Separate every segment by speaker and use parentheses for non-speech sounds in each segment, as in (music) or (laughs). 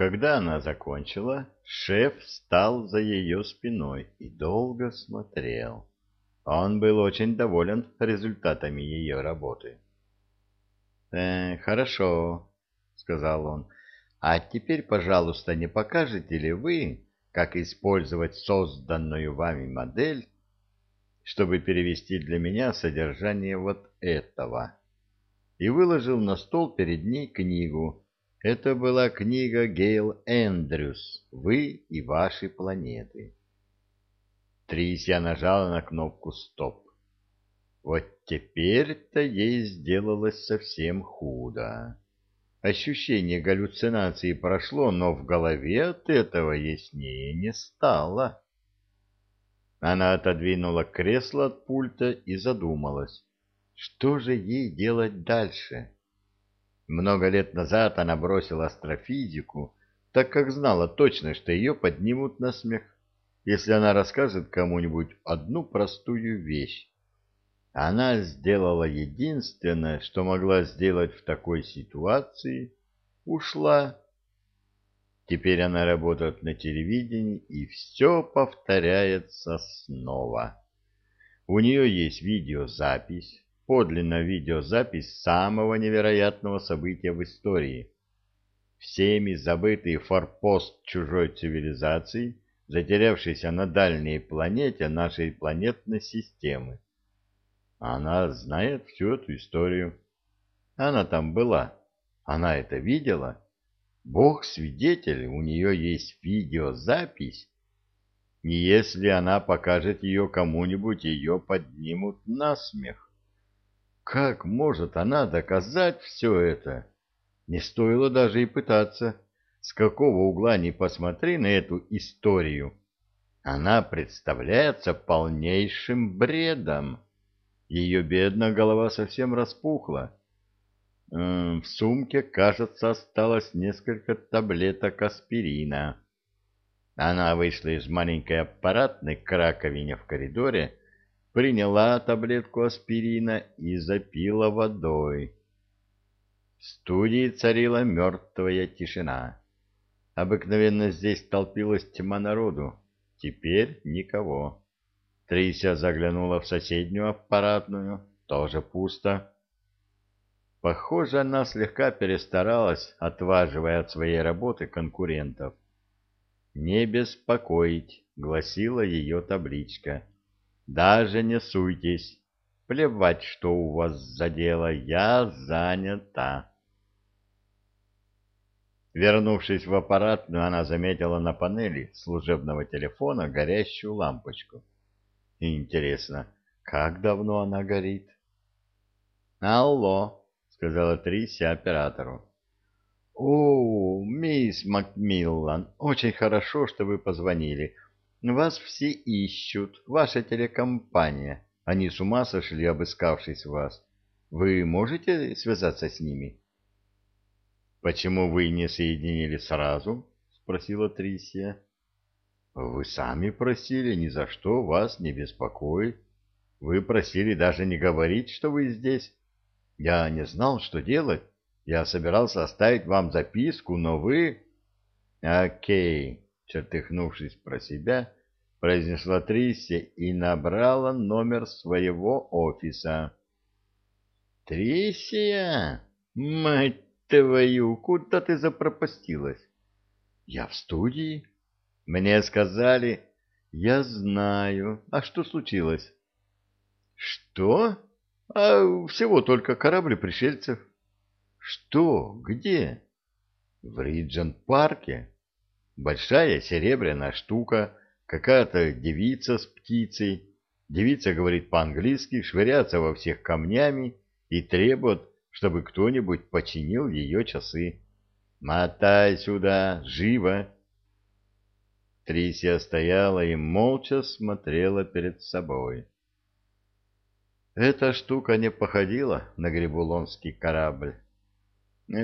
Speaker 1: Когда она закончила, шеф встал за ее спиной и долго смотрел. Он был очень доволен результатами ее работы. «Э, «Хорошо», — сказал он. «А теперь, пожалуйста, не покажете ли вы, как использовать созданную вами модель, чтобы перевести для меня содержание вот этого?» И выложил на стол перед ней книгу, это была книга Гейл Эндрюс «Вы и ваши планеты». Трисия нажала на кнопку «Стоп». Вот теперь-то ей сделалось совсем худо. Ощущение галлюцинации прошло, но в голове от этого яснее не стало. Она отодвинула кресло от пульта и задумалась, что же ей делать дальше. Много лет назад она бросила астрофизику, так как знала точно, что ее поднимут на смех, если она расскажет кому-нибудь одну простую вещь. Она сделала единственное, что могла сделать в такой ситуации — ушла. Теперь она работает на телевидении, и все повторяется снова. У нее есть видеозапись, подлинная видеозапись самого невероятного события в истории. Всеми забытый форпост чужой цивилизации, затерявшийся на дальней планете нашей планетной системы. Она знает всю эту историю. Она там была. Она это видела. Бог свидетель, у нее есть видеозапись. И если она покажет ее кому-нибудь, ее поднимут на смех. Как может она доказать все это? Не стоило даже и пытаться. С какого угла ни посмотри на эту историю. Она представляется полнейшим бредом. Ее бедная голова совсем распухла. В сумке, кажется, осталось несколько таблеток аспирина. Она вышла из маленькой аппаратной к раковине в коридоре приняла таблетку аспирина и запила водой. В студии царила мертвая тишина. Обыкновенно здесь толпилась тьма народу, теперь никого. Трися заглянула в соседнюю аппаратную, тоже пусто. Похоже, она слегка перестаралась, отваживая от своей работы конкурентов. «Не беспокоить», — гласила ее табличка. Даже не суйтесь. Плевать, что у вас за дело, я занята. Вернувшись в аппаратную, она заметила на панели служебного телефона горящую лампочку. Интересно, как давно она горит? «Алло», — сказала Трисси оператору. «О, мисс Макмиллан, очень хорошо, что вы позвонили. Вас все ищут, ваша телекомпания. Они с ума сошли, обыскавшись вас. Вы можете связаться с ними? — Почему вы не соединили сразу? — спросила Трисия. — Вы сами просили, ни за что вас не беспокоить. Вы просили даже не говорить, что вы здесь. Я не знал, что делать. Я собирался оставить вам записку, но вы... — Окей, чертыхнувшись про себя, произнесла Трисси и набрала номер своего офиса. «Трисия? Мать твою, куда ты запропастилась?» «Я в студии. Мне сказали...» «Я знаю. А что случилось?» «Что? А всего только корабли пришельцев». «Что? Где?» «В Риджент-парке. Большая серебряная штука, какая-то девица с птицей. Девица говорит по-английски, швыряется во всех камнями и требует, чтобы кто-нибудь починил ее часы. «Мотай сюда! Живо!» Трисия стояла и молча смотрела перед собой. Эта штука не походила на грибулонский корабль.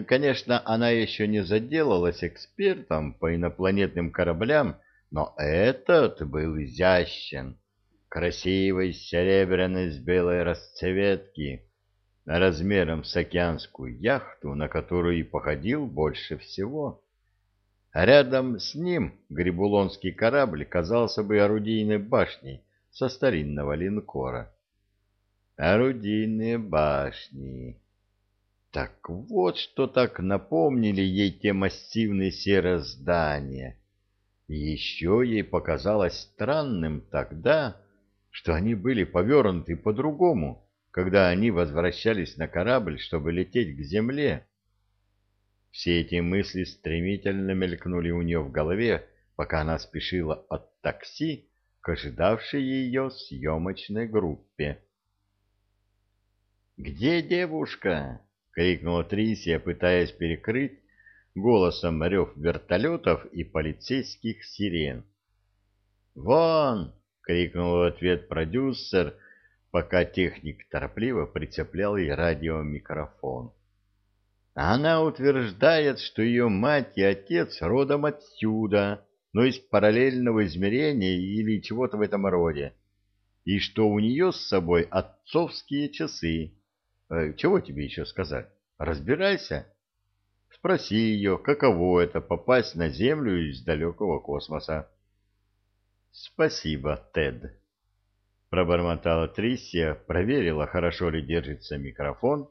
Speaker 1: Конечно, она еще не заделалась экспертом по инопланетным кораблям, но этот был изящен, красивый, серебряный с белой расцветки, размером с океанскую яхту, на которую и походил больше всего. рядом с ним грибулонский корабль казался бы орудийной башней со старинного линкора. Орудийные башни. Так вот, что так напомнили ей те массивные серые здания. Еще ей показалось странным тогда, что они были повернуты по-другому, когда они возвращались на корабль, чтобы лететь к земле. Все эти мысли стремительно мелькнули у нее в голове, пока она спешила от такси к ожидавшей ее съемочной группе. «Где девушка?» — крикнула Трисия, пытаясь перекрыть голосом рев вертолетов и полицейских сирен. «Вон!» — крикнул в ответ продюсер, пока техник торопливо прицеплял ей радиомикрофон. Она утверждает, что ее мать и отец родом отсюда, но из параллельного измерения или чего-то в этом роде, и что у нее с собой отцовские часы. Э, чего тебе еще сказать? Разбирайся. Спроси ее, каково это попасть на Землю из далекого космоса. Спасибо, Тед. Пробормотала Трисия, проверила, хорошо ли держится микрофон,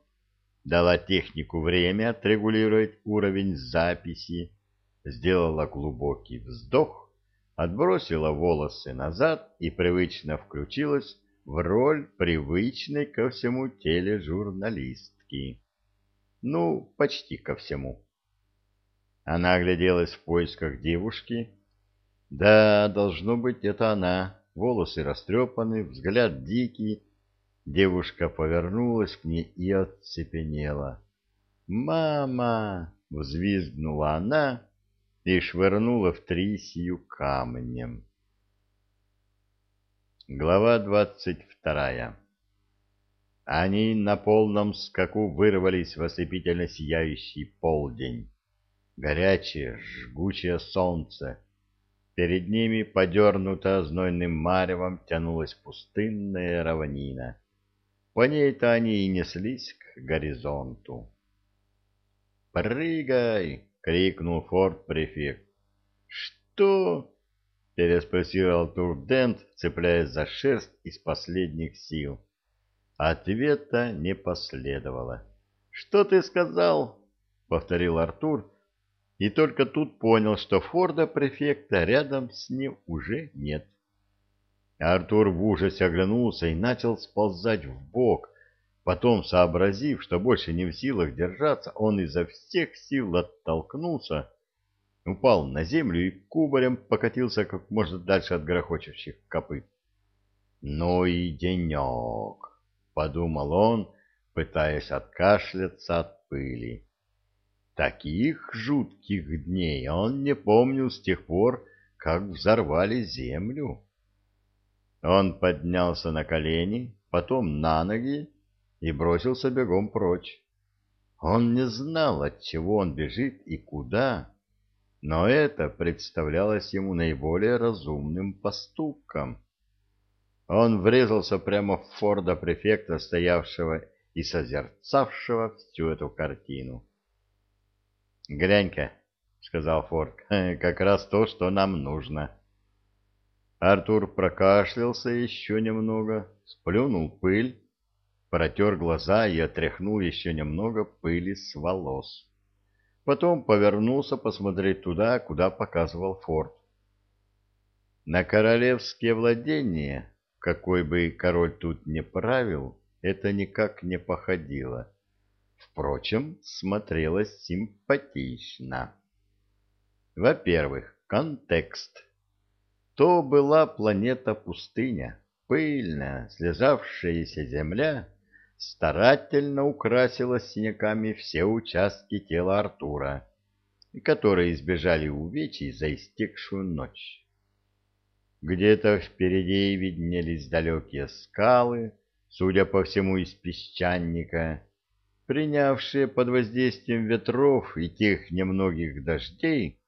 Speaker 1: дала технику время отрегулировать уровень записи, сделала глубокий вздох, отбросила волосы назад и привычно включилась в роль привычной ко всему тележурналистки. Ну, почти ко всему. Она огляделась в поисках девушки. Да, должно быть, это она. Волосы растрепаны, взгляд дикий, Девушка повернулась к ней и оцепенела. «Мама!» — взвизгнула она и швырнула в Трисию камнем. Глава двадцать вторая Они на полном скаку вырвались в ослепительно сияющий полдень. Горячее, жгучее солнце. Перед ними, подернуто знойным маревом, тянулась пустынная равнина. По ней-то они и неслись к горизонту. «Прыгай!» — крикнул форт-префект. «Что?» — переспросил Алтурдент, цепляясь за шерсть из последних сил. Ответа не последовало. «Что ты сказал?» — повторил Артур, и только тут понял, что Форда-префекта рядом с ним уже нет. Артур в ужасе оглянулся и начал сползать в бок. Потом, сообразив, что больше не в силах держаться, он изо всех сил оттолкнулся, упал на землю и кубарем покатился как можно дальше от грохочущих копыт. «Ну и денек!» — подумал он, пытаясь откашляться от пыли. Таких жутких дней он не помнил с тех пор, как взорвали землю. Он поднялся на колени, потом на ноги и бросился бегом прочь. Он не знал, от чего он бежит и куда, но это представлялось ему наиболее разумным поступком. Он врезался прямо в Форда префекта, стоявшего и созерцавшего всю эту картину. «Глянь-ка», — сказал Форд, — (laughs) «как раз то, что нам нужно». Артур прокашлялся еще немного, сплюнул пыль, протер глаза и отряхнул еще немного пыли с волос. Потом повернулся посмотреть туда, куда показывал форт. На королевские владения, какой бы король тут не правил, это никак не походило. Впрочем, смотрелось симпатично. Во-первых, контекст то была планета-пустыня, пыльная, слезавшаяся земля старательно украсила синяками все участки тела Артура, которые избежали увечий за истекшую ночь. Где-то впереди виднелись далекие скалы, судя по всему, из песчаника, принявшие под воздействием ветров и тех немногих дождей,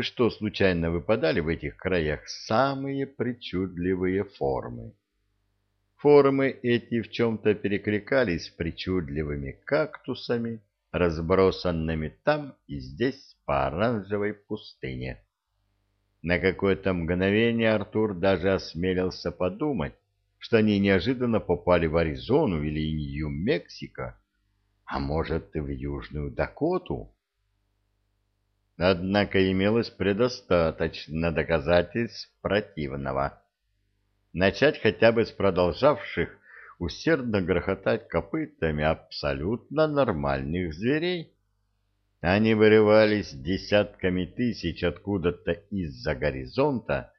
Speaker 1: что случайно выпадали в этих краях самые причудливые формы. Формы эти в чем-то перекликались с причудливыми кактусами, разбросанными там и здесь по оранжевой пустыне. На какое-то мгновение Артур даже осмелился подумать, что они неожиданно попали в Аризону или Нью-Мексико, а может и в Южную Дакоту. Однако имелось предостаточно доказательств противного. Начать хотя бы с продолжавших усердно грохотать копытами абсолютно нормальных зверей. Они вырывались десятками тысяч откуда-то из-за горизонта,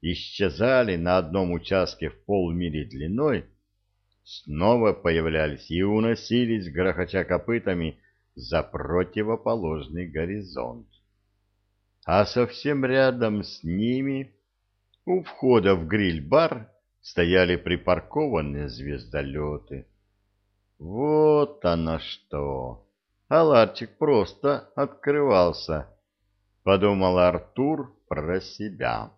Speaker 1: исчезали на одном участке в полмили длиной, снова появлялись и уносились, грохоча копытами, за противоположный горизонт. А совсем рядом с ними, у входа в гриль-бар, стояли припаркованные звездолеты. Вот оно что! Аларчик просто открывался, — подумал Артур про себя.